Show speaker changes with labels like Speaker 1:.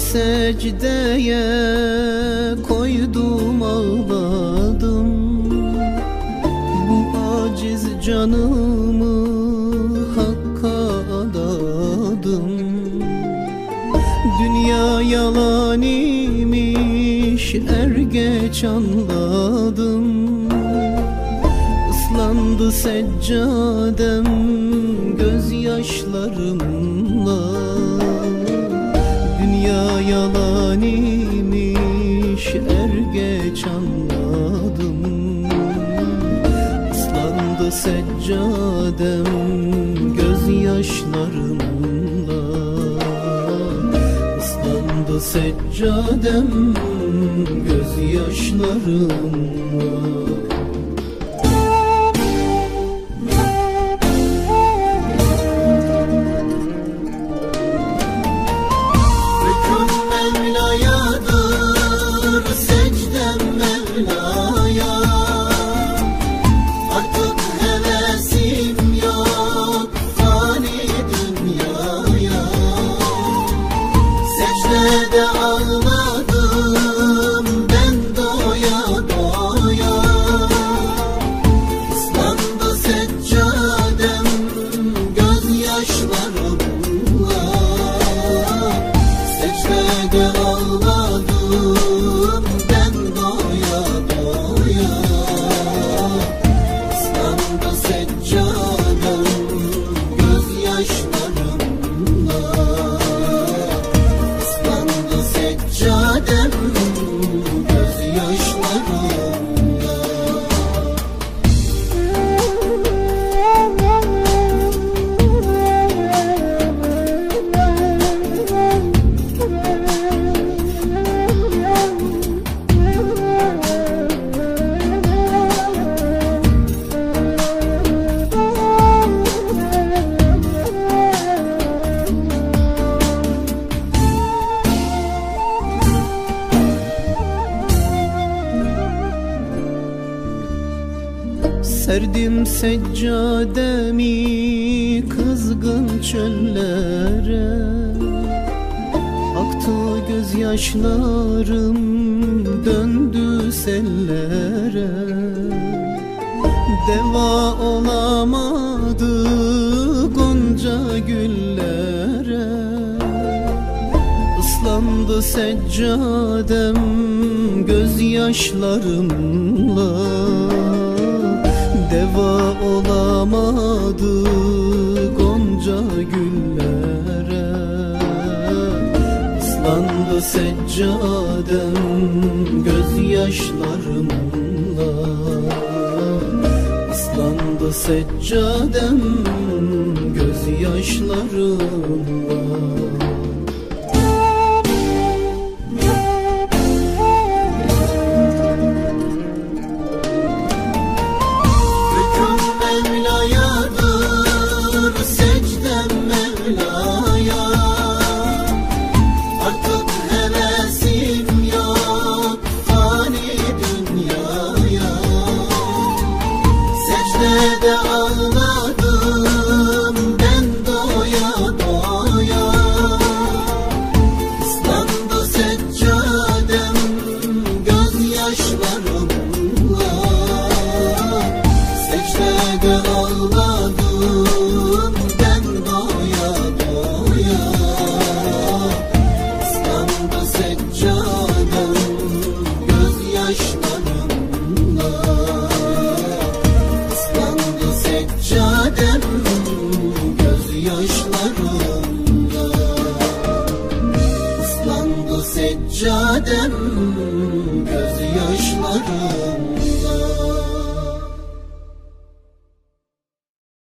Speaker 1: secdeye koydum ağladım Bu aciz canımı hakka adadım. Dünya yalan imiş er geç anladım. Islandı seccadem geç anladım Islandı seccadem gözyaşlarımla. Islandı seccadem gözyaşlarımla Secdede ağladım Serdim seccademi kızgın çöllere. Aktı gözyaşlarım döndü sellere. Deva olamadı gonca güllere. Islandı seccadem gözyaşlarımla Deva olamadı gonca güllere? Islandı seccadem gözyaşlarımla. Islandı seccadem gözyaşlarımla Islandı seccadem gözyaşlarımla